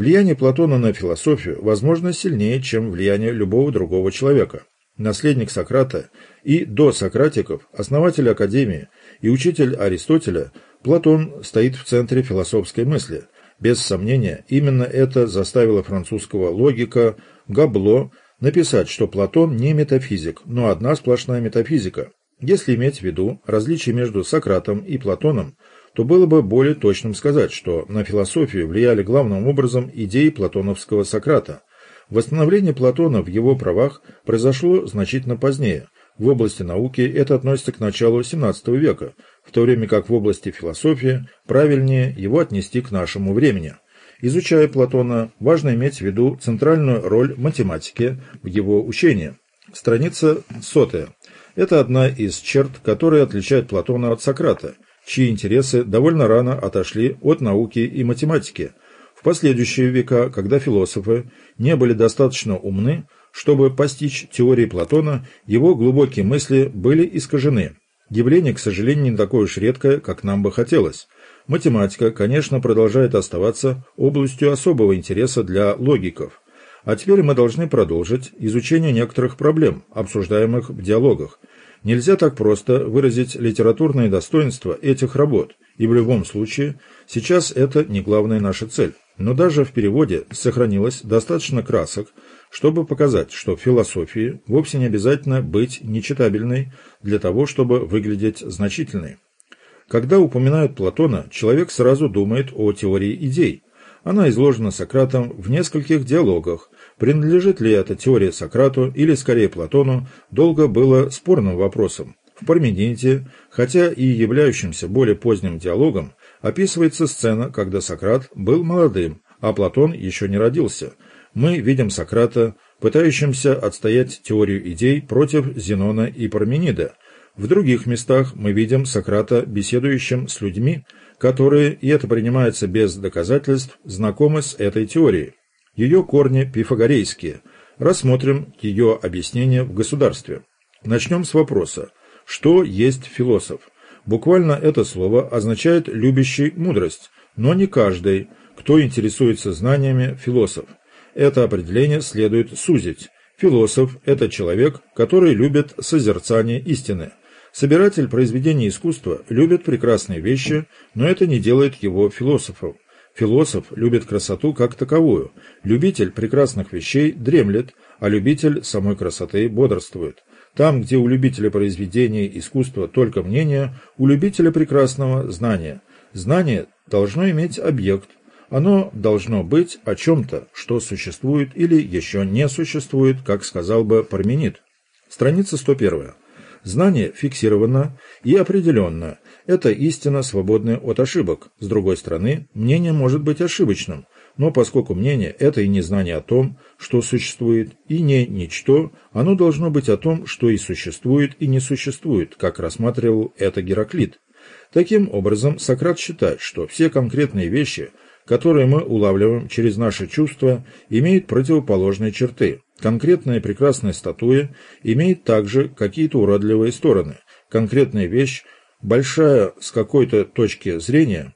Влияние Платона на философию, возможно, сильнее, чем влияние любого другого человека. Наследник Сократа и до Сократиков, основатель Академии и учитель Аристотеля, Платон стоит в центре философской мысли. Без сомнения, именно это заставило французского логика Габло написать, что Платон не метафизик, но одна сплошная метафизика. Если иметь в виду различие между Сократом и Платоном, то было бы более точным сказать, что на философию влияли главным образом идеи платоновского Сократа. Восстановление Платона в его правах произошло значительно позднее. В области науки это относится к началу XVII века, в то время как в области философии правильнее его отнести к нашему времени. Изучая Платона, важно иметь в виду центральную роль математики в его учении. Страница сотая. Это одна из черт, которые отличают Платона от Сократа – чьи интересы довольно рано отошли от науки и математики. В последующие века, когда философы не были достаточно умны, чтобы постичь теории Платона, его глубокие мысли были искажены. Явление, к сожалению, не такое уж редкое, как нам бы хотелось. Математика, конечно, продолжает оставаться областью особого интереса для логиков. А теперь мы должны продолжить изучение некоторых проблем, обсуждаемых в диалогах, Нельзя так просто выразить литературные достоинства этих работ, и в любом случае сейчас это не главная наша цель. Но даже в переводе сохранилось достаточно красок, чтобы показать, что философии вовсе не обязательно быть нечитабельной для того, чтобы выглядеть значительной. Когда упоминают Платона, человек сразу думает о теории идей. Она изложена Сократом в нескольких диалогах, Принадлежит ли эта теория Сократу или скорее Платону, долго было спорным вопросом. В Парменидите, хотя и являющимся более поздним диалогом, описывается сцена, когда Сократ был молодым, а Платон еще не родился. Мы видим Сократа, пытающимся отстоять теорию идей против Зенона и Парменида. В других местах мы видим Сократа беседующим с людьми, которые, и это принимается без доказательств, знакомы с этой теорией. Ее корни пифагорейские. Рассмотрим ее объяснение в государстве. Начнем с вопроса. Что есть философ? Буквально это слово означает «любящий мудрость», но не каждый, кто интересуется знаниями, философ. Это определение следует сузить. Философ – это человек, который любит созерцание истины. Собиратель произведений искусства любит прекрасные вещи, но это не делает его философом. Философ любит красоту как таковую, любитель прекрасных вещей дремлет, а любитель самой красоты бодрствует. Там, где у любителя произведения искусства только мнение, у любителя прекрасного – знание. Знание должно иметь объект, оно должно быть о чем-то, что существует или еще не существует, как сказал бы Парменид. Страница 101. Знание фиксировано и определенно. Это истина, свободная от ошибок. С другой стороны, мнение может быть ошибочным, но поскольку мнение – это и не знание о том, что существует, и не ничто, оно должно быть о том, что и существует, и не существует, как рассматривал это Гераклит. Таким образом, Сократ считает, что все конкретные вещи, которые мы улавливаем через наши чувства, имеют противоположные черты. Конкретная прекрасная статуя имеет также какие-то уродливые стороны. Конкретная вещь, большая с какой-то точки зрения,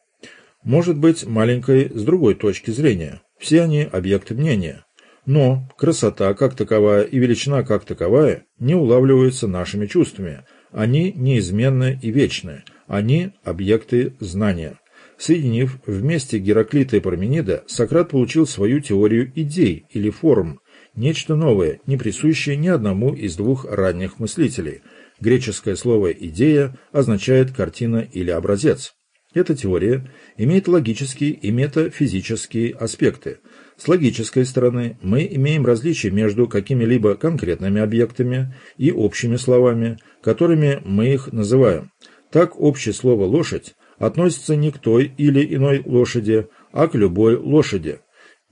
может быть маленькой с другой точки зрения. Все они объекты мнения. Но красота как таковая и величина как таковая не улавливаются нашими чувствами. Они неизменны и вечны. Они объекты знания. Соединив вместе Гераклита и Парменида, Сократ получил свою теорию идей или форм, нечто новое, не присущее ни одному из двух ранних мыслителей. Греческое слово «идея» означает «картина» или «образец». Эта теория имеет логические и метафизические аспекты. С логической стороны мы имеем различие между какими-либо конкретными объектами и общими словами, которыми мы их называем. Так общее слово «лошадь» относится не к той или иной лошади, а к любой лошади.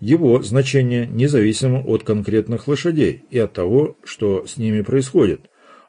Его значение независимо от конкретных лошадей и от того, что с ними происходит.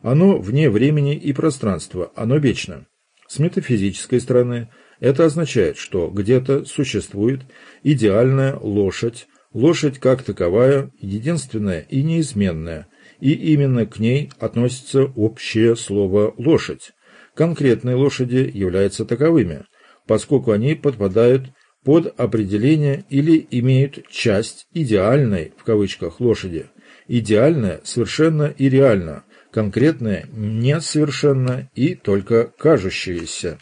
Оно вне времени и пространства, оно вечно. С метафизической стороны это означает, что где-то существует идеальная лошадь, лошадь как таковая, единственная и неизменная, и именно к ней относится общее слово «лошадь». Конкретные лошади являются таковыми, поскольку они подпадают под определение или имеют часть идеальной, в кавычках, лошади. Идеальное совершенно и реально, конкретное несовершенно и только кажущееся.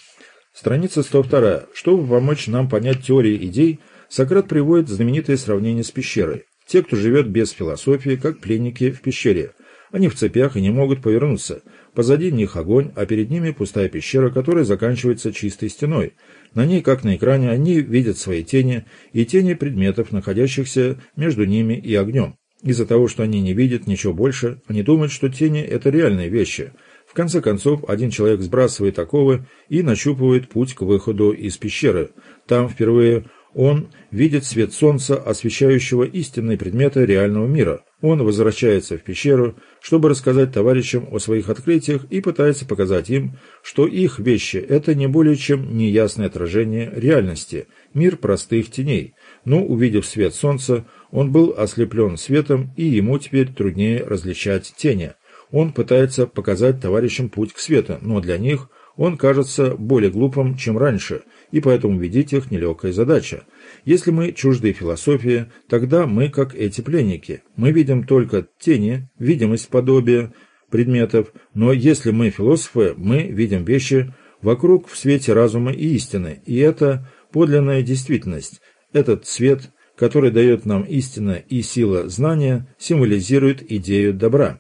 Страница 102. Чтобы помочь нам понять теории идей, Сократ приводит знаменитое сравнение с пещерой. Те, кто живет без философии, как пленники в пещере. Они в цепях и не могут повернуться. Позади них огонь, а перед ними пустая пещера, которая заканчивается чистой стеной. На ней, как на экране, они видят свои тени и тени предметов, находящихся между ними и огнем. Из-за того, что они не видят ничего больше, они думают, что тени – это реальные вещи. В конце концов, один человек сбрасывает оковы и нащупывает путь к выходу из пещеры. Там впервые он видит свет солнца, освещающего истинные предметы реального мира. Он возвращается в пещеру, чтобы рассказать товарищам о своих открытиях и пытается показать им, что их вещи – это не более чем неясное отражение реальности, мир простых теней. Но, увидев свет солнца, он был ослеплен светом, и ему теперь труднее различать тени. Он пытается показать товарищам путь к свету, но для них он кажется более глупым, чем раньше – и поэтому видеть их нелегкая задача. Если мы чужды философии, тогда мы как эти пленники. Мы видим только тени, видимость подобия предметов, но если мы философы, мы видим вещи вокруг в свете разума и истины, и это подлинная действительность. Этот свет, который дает нам истина и сила знания, символизирует идею добра.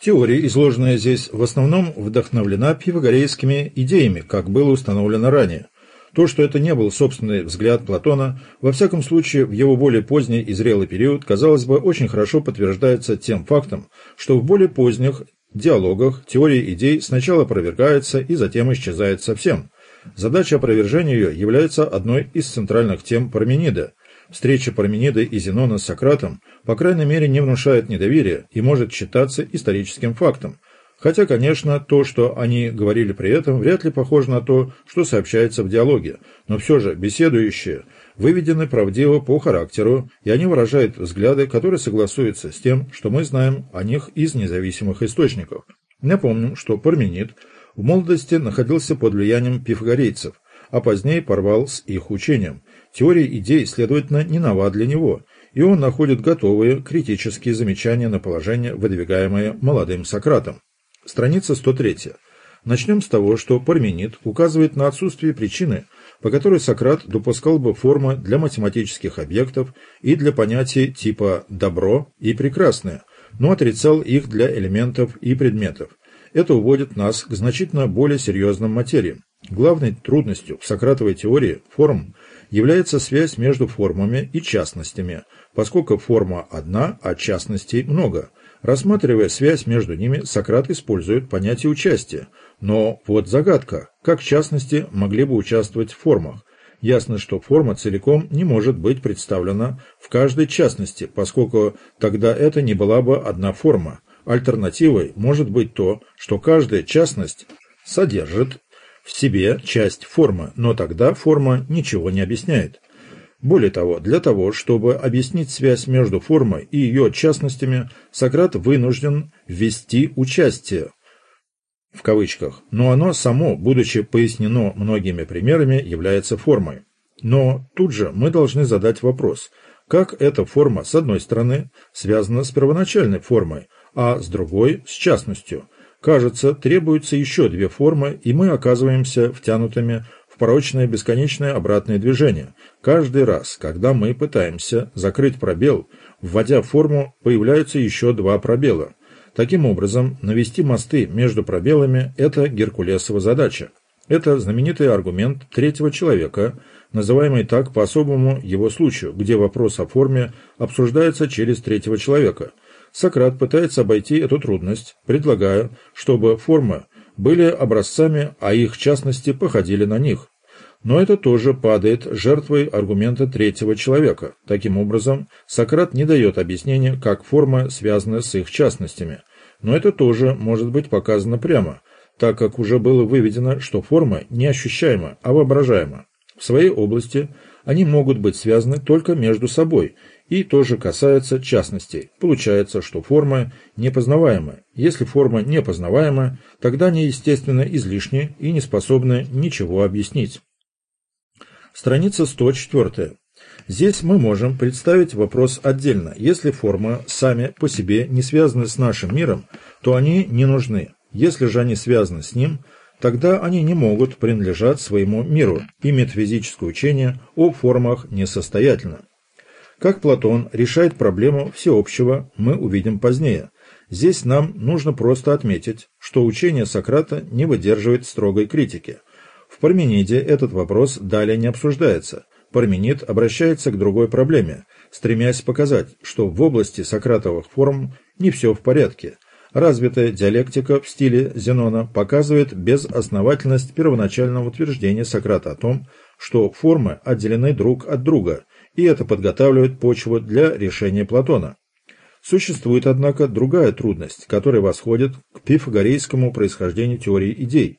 Теория, изложенная здесь, в основном вдохновлена пифагорейскими идеями, как было установлено ранее. То, что это не был собственный взгляд Платона, во всяком случае в его более поздний и зрелый период, казалось бы, очень хорошо подтверждается тем фактом, что в более поздних диалогах теория идей сначала опровергается и затем исчезает совсем. Задача опровержения ее является одной из центральных тем Парменида. Встреча Парменида и Зенона с Сократом, по крайней мере, не внушает недоверия и может считаться историческим фактом, Хотя, конечно, то, что они говорили при этом, вряд ли похоже на то, что сообщается в диалоге, но все же беседующие выведены правдиво по характеру, и они выражают взгляды, которые согласуются с тем, что мы знаем о них из независимых источников. Напомним, что Парменид в молодости находился под влиянием пифагорейцев, а позднее порвал с их учением. Теория идей, следовательно, не нова для него, и он находит готовые критические замечания на положение, выдвигаемое молодым Сократом. Страница 103. Начнем с того, что Парменид указывает на отсутствие причины, по которой Сократ допускал бы формы для математических объектов и для понятий типа «добро» и «прекрасное», но отрицал их для элементов и предметов. Это уводит нас к значительно более серьезным материям. Главной трудностью в Сократовой теории форм является связь между формами и частностями, поскольку форма одна, а частностей много – Рассматривая связь между ними, Сократ использует понятие участия. Но вот загадка, как частности могли бы участвовать в формах. Ясно, что форма целиком не может быть представлена в каждой частности, поскольку тогда это не была бы одна форма. Альтернативой может быть то, что каждая частность содержит в себе часть формы, но тогда форма ничего не объясняет. Более того, для того, чтобы объяснить связь между формой и ее частностями, Сократ вынужден ввести участие в кавычках, но оно само, будучи пояснено многими примерами, является формой. Но тут же мы должны задать вопрос, как эта форма, с одной стороны, связана с первоначальной формой, а с другой – с частностью. Кажется, требуются еще две формы, и мы оказываемся втянутыми в порочное бесконечное обратное движение. Каждый раз, когда мы пытаемся закрыть пробел, вводя форму, появляются еще два пробела. Таким образом, навести мосты между пробелами – это Геркулесова задача. Это знаменитый аргумент третьего человека, называемый так по особому его случаю, где вопрос о форме обсуждается через третьего человека. Сократ пытается обойти эту трудность, предлагая, чтобы форма были образцами, а их частности походили на них. Но это тоже падает жертвой аргумента третьего человека. Таким образом, Сократ не дает объяснения, как форма связана с их частностями. Но это тоже может быть показано прямо, так как уже было выведено, что форма не а воображаема. В своей области они могут быть связаны только между собой – и тоже касается частностей. Получается, что форма непознаваема. Если форма непознаваема, тогда они, естественно, излишни и не способны ничего объяснить. Страница 104. Здесь мы можем представить вопрос отдельно. Если формы сами по себе не связаны с нашим миром, то они не нужны. Если же они связаны с ним, тогда они не могут принадлежать своему миру, и метафизическое учение о формах несостоятельно. Как Платон решает проблему всеобщего, мы увидим позднее. Здесь нам нужно просто отметить, что учение Сократа не выдерживает строгой критики. В Пармениде этот вопрос далее не обсуждается. Парменид обращается к другой проблеме, стремясь показать, что в области сократовых форм не все в порядке. Развитая диалектика в стиле Зенона показывает безосновательность первоначального утверждения Сократа о том, что формы отделены друг от друга, и это подготавливает почву для решения Платона. Существует, однако, другая трудность, которая восходит к пифагорейскому происхождению теории идей.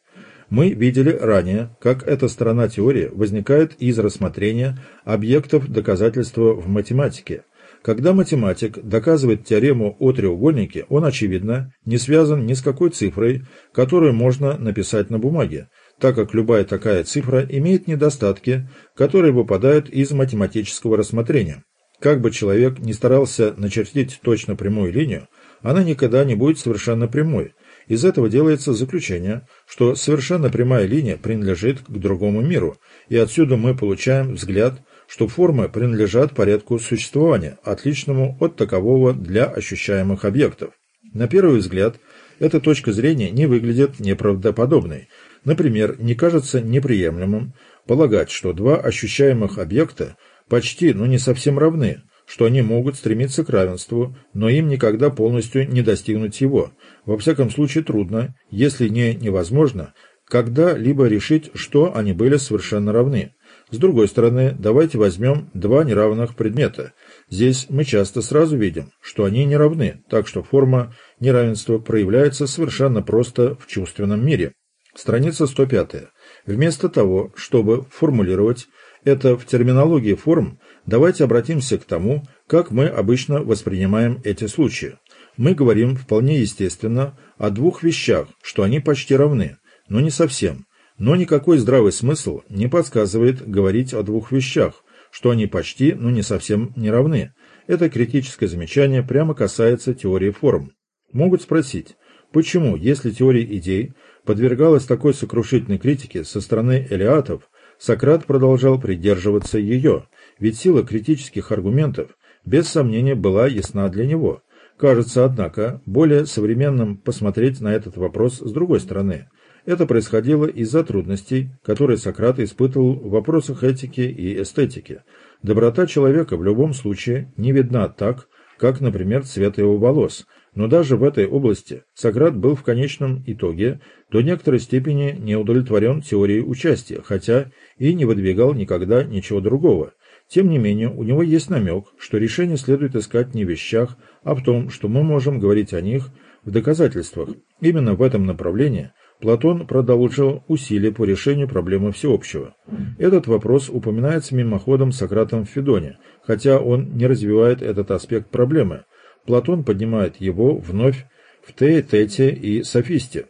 Мы видели ранее, как эта сторона теории возникает из рассмотрения объектов доказательства в математике. Когда математик доказывает теорему о треугольнике, он, очевидно, не связан ни с какой цифрой, которую можно написать на бумаге, так как любая такая цифра имеет недостатки, которые выпадают из математического рассмотрения. Как бы человек ни старался начертить точно прямую линию, она никогда не будет совершенно прямой. Из этого делается заключение, что совершенно прямая линия принадлежит к другому миру, и отсюда мы получаем взгляд, что формы принадлежат порядку существования, отличному от такового для ощущаемых объектов. На первый взгляд, эта точка зрения не выглядит неправдоподобной. Например, не кажется неприемлемым полагать, что два ощущаемых объекта почти, но не совсем равны, что они могут стремиться к равенству, но им никогда полностью не достигнуть его. Во всяком случае трудно, если не невозможно, когда-либо решить, что они были совершенно равны. С другой стороны, давайте возьмем два неравных предмета. Здесь мы часто сразу видим, что они не равны, так что форма неравенства проявляется совершенно просто в чувственном мире. Страница 105. Вместо того, чтобы формулировать это в терминологии форм, давайте обратимся к тому, как мы обычно воспринимаем эти случаи. Мы говорим вполне естественно о двух вещах, что они почти равны, но не совсем. Но никакой здравый смысл не подсказывает говорить о двух вещах, что они почти, но не совсем не равны. Это критическое замечание прямо касается теории форм. Могут спросить, почему, если теория идей подвергалась такой сокрушительной критике со стороны элиатов, Сократ продолжал придерживаться ее, ведь сила критических аргументов без сомнения была ясна для него. Кажется, однако, более современным посмотреть на этот вопрос с другой стороны. Это происходило из-за трудностей, которые Сократ испытывал в вопросах этики и эстетики. Доброта человека в любом случае не видна так, как, например, цвет его волос – но даже в этой области Сократ был в конечном итоге до некоторой степени не удовлетворен теорией участия, хотя и не выдвигал никогда ничего другого. Тем не менее, у него есть намек, что решение следует искать не в вещах, а в том, что мы можем говорить о них в доказательствах. Именно в этом направлении Платон продолжил усилия по решению проблемы всеобщего. Этот вопрос упоминается мимоходом Сократом в Федоне, хотя он не развивает этот аспект проблемы – Платон поднимает его вновь в Теетете и Софисте.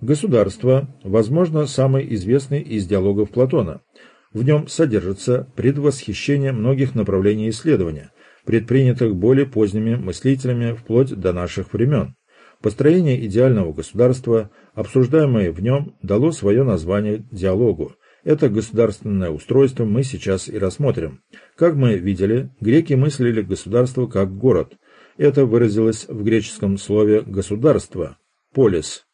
Государство, возможно, самый известный из диалогов Платона. В нем содержится предвосхищение многих направлений исследования, предпринятых более поздними мыслителями вплоть до наших времен. Построение идеального государства, обсуждаемое в нем, дало свое название диалогу. Это государственное устройство мы сейчас и рассмотрим. Как мы видели, греки мыслили государство как город – это выразилось в греческом слове «государство» – «полис»,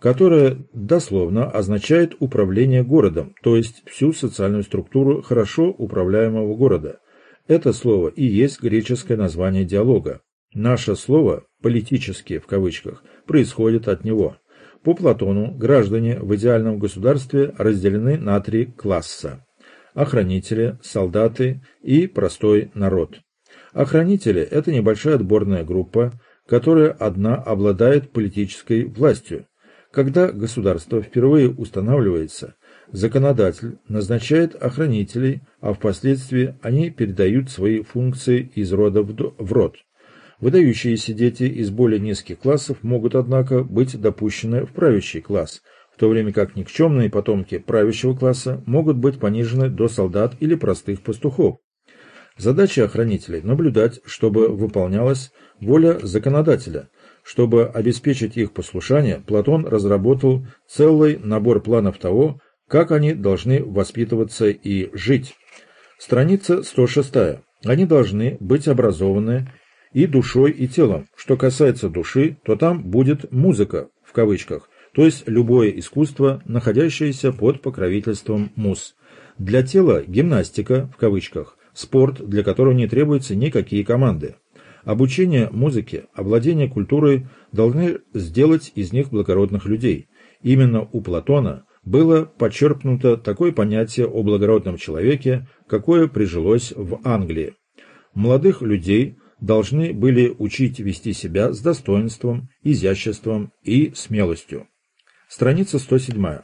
которое дословно означает управление городом, то есть всю социальную структуру хорошо управляемого города. Это слово и есть греческое название диалога. Наше слово «политические» в кавычках происходит от него. По Платону граждане в идеальном государстве разделены на три класса – охранители, солдаты и простой народ. Охранители – это небольшая отборная группа, которая одна обладает политической властью. Когда государство впервые устанавливается, законодатель назначает охранителей, а впоследствии они передают свои функции из рода в род. Выдающиеся дети из более низких классов могут, однако, быть допущены в правящий класс. в то время как никчемные потомки правящего класса могут быть понижены до солдат или простых пастухов. Задача охранителей – наблюдать, чтобы выполнялась воля законодателя. Чтобы обеспечить их послушание, Платон разработал целый набор планов того, как они должны воспитываться и жить. Страница 106. Они должны быть образованы и душой, и телом. Что касается души, то там будет «музыка», в кавычках, то есть любое искусство, находящееся под покровительством муз. Для тела – гимнастика, в кавычках, спорт, для которого не требуются никакие команды. Обучение музыке, овладение культурой должны сделать из них благородных людей. Именно у Платона было подчеркнуто такое понятие о благородном человеке, какое прижилось в Англии. Молодых людей должны были учить вести себя с достоинством, изяществом и смелостью. Страница 107.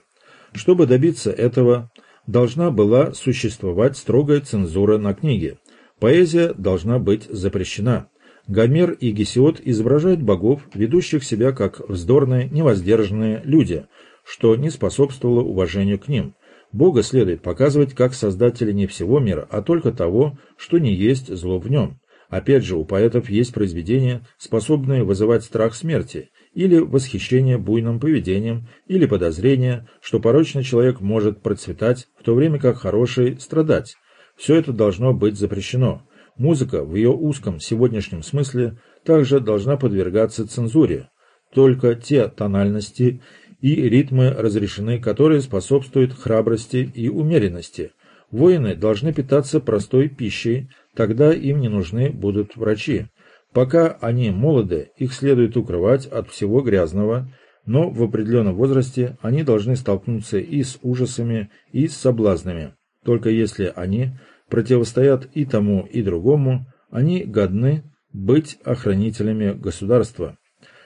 Чтобы добиться этого, должна была существовать строгая цензура на книги. Поэзия должна быть запрещена. Гомер и Гесиод изображают богов, ведущих себя как вздорные, невоздержанные люди, что не способствовало уважению к ним. Бога следует показывать как создателя не всего мира, а только того, что не есть зло в нем. Опять же, у поэтов есть произведения, способные вызывать страх смерти, или восхищение буйным поведением, или подозрение, что порочный человек может процветать, в то время как хороший страдать. Все это должно быть запрещено. Музыка в ее узком сегодняшнем смысле также должна подвергаться цензуре. Только те тональности и ритмы разрешены, которые способствуют храбрости и умеренности. Воины должны питаться простой пищей, тогда им не нужны будут врачи. Пока они молоды, их следует укрывать от всего грязного, но в определенном возрасте они должны столкнуться и с ужасами, и с соблазнами. Только если они противостоят и тому, и другому, они годны быть охранителями государства.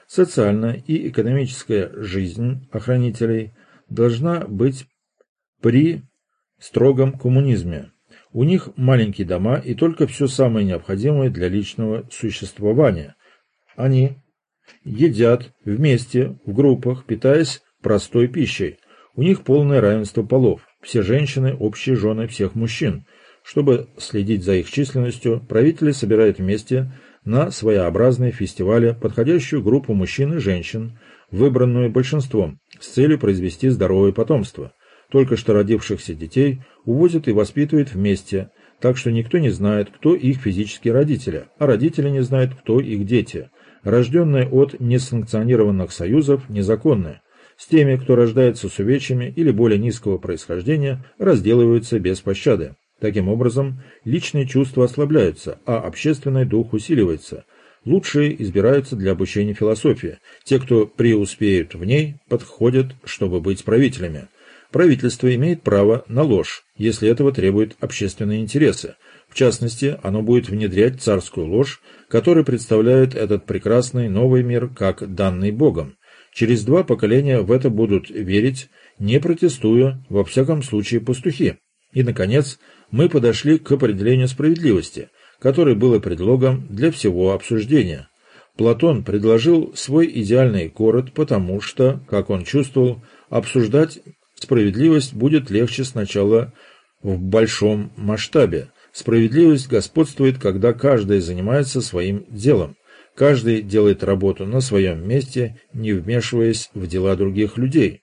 Социальная и экономическая жизнь охранителей должна быть при строгом коммунизме. У них маленькие дома и только все самое необходимое для личного существования. Они едят вместе, в группах, питаясь простой пищей. У них полное равенство полов. Все женщины – общие жены всех мужчин. Чтобы следить за их численностью, правители собирают вместе на своеобразные фестивали подходящую группу мужчин и женщин, выбранную большинством, с целью произвести здоровое потомство. Только что родившихся детей увозят и воспитывают вместе, так что никто не знает, кто их физические родители, а родители не знают, кто их дети. Рожденные от несанкционированных союзов незаконны. С теми, кто рождается с увечьями или более низкого происхождения, разделываются без пощады. Таким образом, личные чувства ослабляются, а общественный дух усиливается. Лучшие избираются для обучения философии. Те, кто преуспеют в ней, подходят, чтобы быть правителями. Правительство имеет право на ложь, если этого требуют общественные интересы. В частности, оно будет внедрять царскую ложь, которая представляет этот прекрасный новый мир как данный Богом. Через два поколения в это будут верить, не протестуя, во всяком случае, пастухи. И, наконец, мы подошли к определению справедливости, которое было предлогом для всего обсуждения. Платон предложил свой идеальный город, потому что, как он чувствовал, обсуждать Справедливость будет легче сначала в большом масштабе. Справедливость господствует, когда каждый занимается своим делом. Каждый делает работу на своем месте, не вмешиваясь в дела других людей.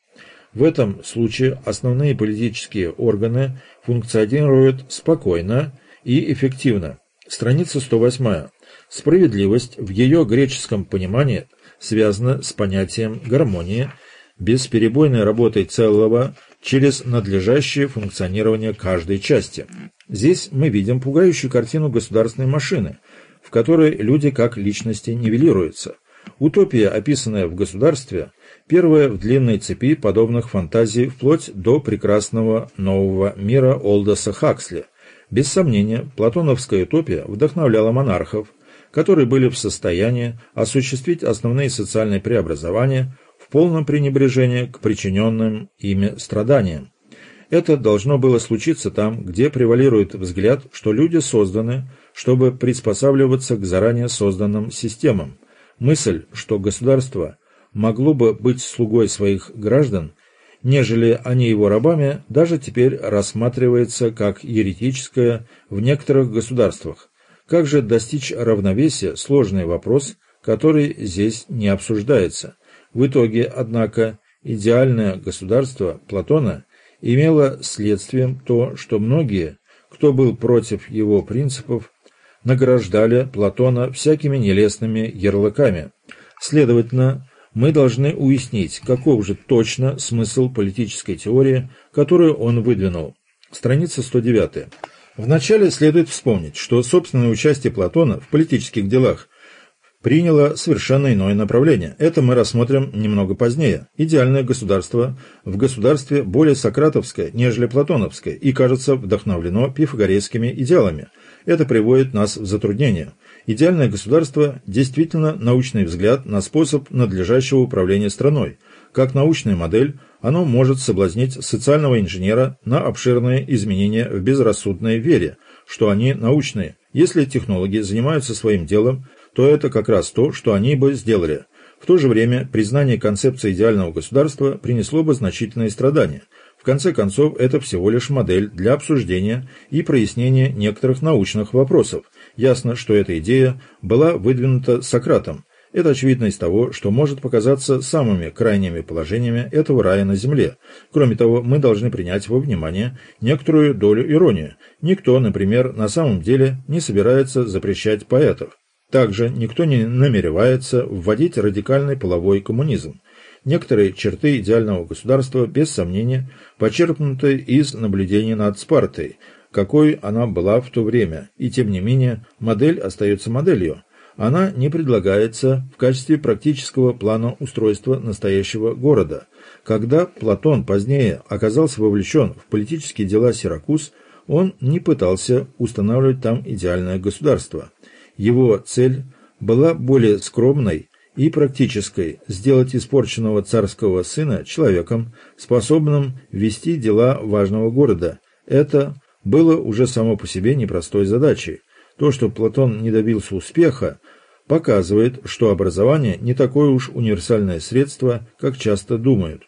В этом случае основные политические органы функционируют спокойно и эффективно. Страница 108. Справедливость в ее греческом понимании связана с понятием гармонии – бесперебойной работой целого через надлежащее функционирование каждой части. Здесь мы видим пугающую картину государственной машины, в которой люди как личности нивелируются. Утопия, описанная в государстве, первая в длинной цепи подобных фантазий вплоть до прекрасного нового мира Олдоса Хаксли. Без сомнения, платоновская утопия вдохновляла монархов, которые были в состоянии осуществить основные социальные преобразования, полном пренебрежении к причиненным ими страданиям. Это должно было случиться там, где превалирует взгляд, что люди созданы, чтобы приспосабливаться к заранее созданным системам. Мысль, что государство могло бы быть слугой своих граждан, нежели они его рабами, даже теперь рассматривается как еретическое в некоторых государствах. Как же достичь равновесия – сложный вопрос, который здесь не обсуждается. В итоге, однако, идеальное государство Платона имело следствием то, что многие, кто был против его принципов, награждали Платона всякими нелестными ярлыками. Следовательно, мы должны уяснить, каков же точно смысл политической теории, которую он выдвинул. Страница 109. Вначале следует вспомнить, что собственное участие Платона в политических делах приняло совершенно иное направление. Это мы рассмотрим немного позднее. Идеальное государство в государстве более сократовское, нежели платоновское, и, кажется, вдохновлено пифагорейскими идеалами. Это приводит нас в затруднение. Идеальное государство – действительно научный взгляд на способ надлежащего управления страной. Как научная модель, оно может соблазнить социального инженера на обширные изменения в безрассудной вере, что они научные. Если технологи занимаются своим делом, то это как раз то, что они бы сделали. В то же время признание концепции идеального государства принесло бы значительные страдания. В конце концов, это всего лишь модель для обсуждения и прояснения некоторых научных вопросов. Ясно, что эта идея была выдвинута Сократом. Это очевидно из того, что может показаться самыми крайними положениями этого рая на земле. Кроме того, мы должны принять во внимание некоторую долю иронии. Никто, например, на самом деле не собирается запрещать поэтов. Также никто не намеревается вводить радикальный половой коммунизм. Некоторые черты идеального государства, без сомнения, почерпнуты из наблюдений над Спартой, какой она была в то время, и тем не менее модель остается моделью. Она не предлагается в качестве практического плана устройства настоящего города. Когда Платон позднее оказался вовлечен в политические дела Сиракуз, он не пытался устанавливать там идеальное государство. Его цель была более скромной и практической – сделать испорченного царского сына человеком, способным вести дела важного города. Это было уже само по себе непростой задачей. То, что Платон не добился успеха, показывает, что образование не такое уж универсальное средство, как часто думают.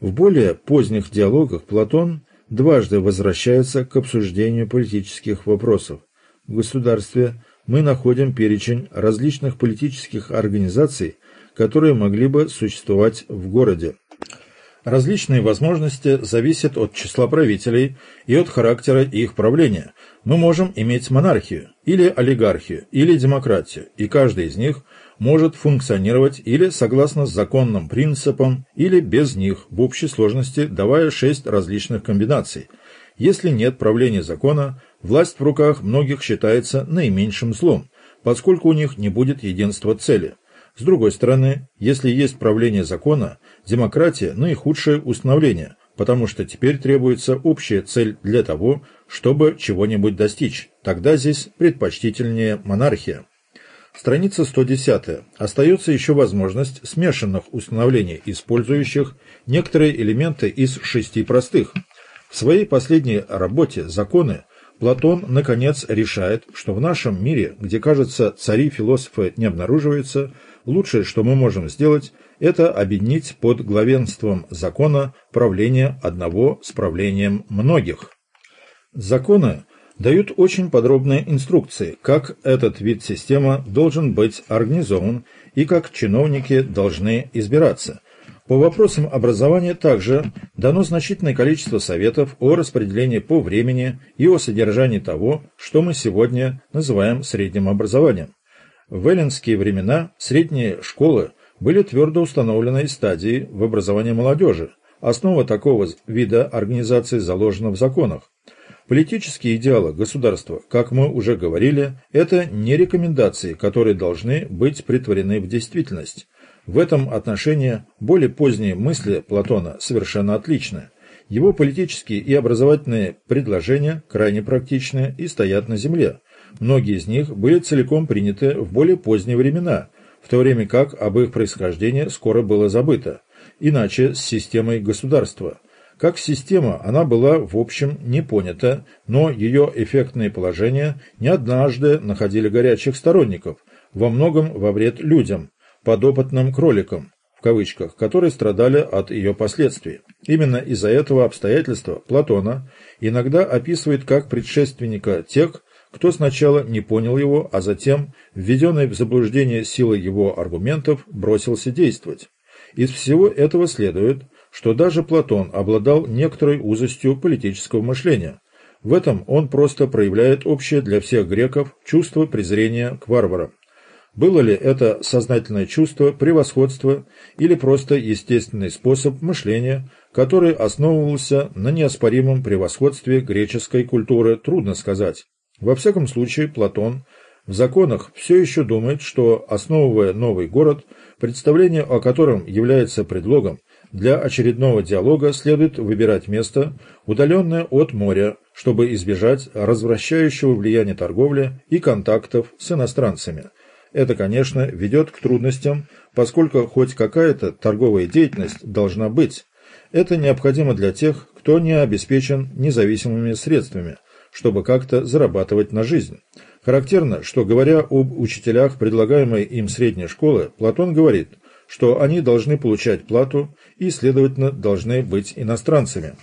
В более поздних диалогах Платон дважды возвращается к обсуждению политических вопросов. В государстве мы находим перечень различных политических организаций, которые могли бы существовать в городе. Различные возможности зависят от числа правителей и от характера их правления. Мы можем иметь монархию, или олигархию, или демократию, и каждый из них может функционировать или согласно законным принципам, или без них, в общей сложности давая шесть различных комбинаций. Если нет правления закона, Власть в руках многих считается наименьшим злом, поскольку у них не будет единства цели. С другой стороны, если есть правление закона, демократия – наихудшее установление, потому что теперь требуется общая цель для того, чтобы чего-нибудь достичь. Тогда здесь предпочтительнее монархия. Страница 110. Остается еще возможность смешанных установлений, использующих некоторые элементы из шести простых. В своей последней работе «Законы» Платон, наконец, решает, что в нашем мире, где, кажется, цари-философы не обнаруживаются, лучшее, что мы можем сделать, это объединить под главенством закона правление одного с правлением многих. Законы дают очень подробные инструкции, как этот вид системы должен быть организован и как чиновники должны избираться – по вопросам образования также дано значительное количество советов о распределении по времени и о содержании того, что мы сегодня называем средним образованием. В эллинские времена средние школы были твердо установленной стадией в образовании молодежи. Основа такого вида организации заложена в законах. Политические идеалы государства, как мы уже говорили, это не рекомендации, которые должны быть притворены в действительность. В этом отношении более поздние мысли Платона совершенно отличны. Его политические и образовательные предложения крайне практичны и стоят на земле. Многие из них были целиком приняты в более поздние времена, в то время как об их происхождении скоро было забыто. Иначе с системой государства. Как система она была в общем не понята, но ее эффектные положения не однажды находили горячих сторонников, во многом во вред людям, подопытным кроликам. В в кавычках, которые страдали от ее последствий. Именно из-за этого обстоятельства Платона иногда описывает как предшественника тех, кто сначала не понял его, а затем, введенный в заблуждение силой его аргументов, бросился действовать. Из всего этого следует, что даже Платон обладал некоторой узостью политического мышления. В этом он просто проявляет общее для всех греков чувство презрения к варварам. Было ли это сознательное чувство превосходства или просто естественный способ мышления, который основывался на неоспоримом превосходстве греческой культуры, трудно сказать. Во всяком случае, Платон в законах все еще думает, что, основывая новый город, представление о котором является предлогом, для очередного диалога следует выбирать место, удаленное от моря, чтобы избежать развращающего влияния торговли и контактов с иностранцами. Это, конечно, ведет к трудностям, поскольку хоть какая-то торговая деятельность должна быть. Это необходимо для тех, кто не обеспечен независимыми средствами, чтобы как-то зарабатывать на жизнь. Характерно, что говоря об учителях предлагаемой им средней школы, Платон говорит, что они должны получать плату и, следовательно, должны быть иностранцами.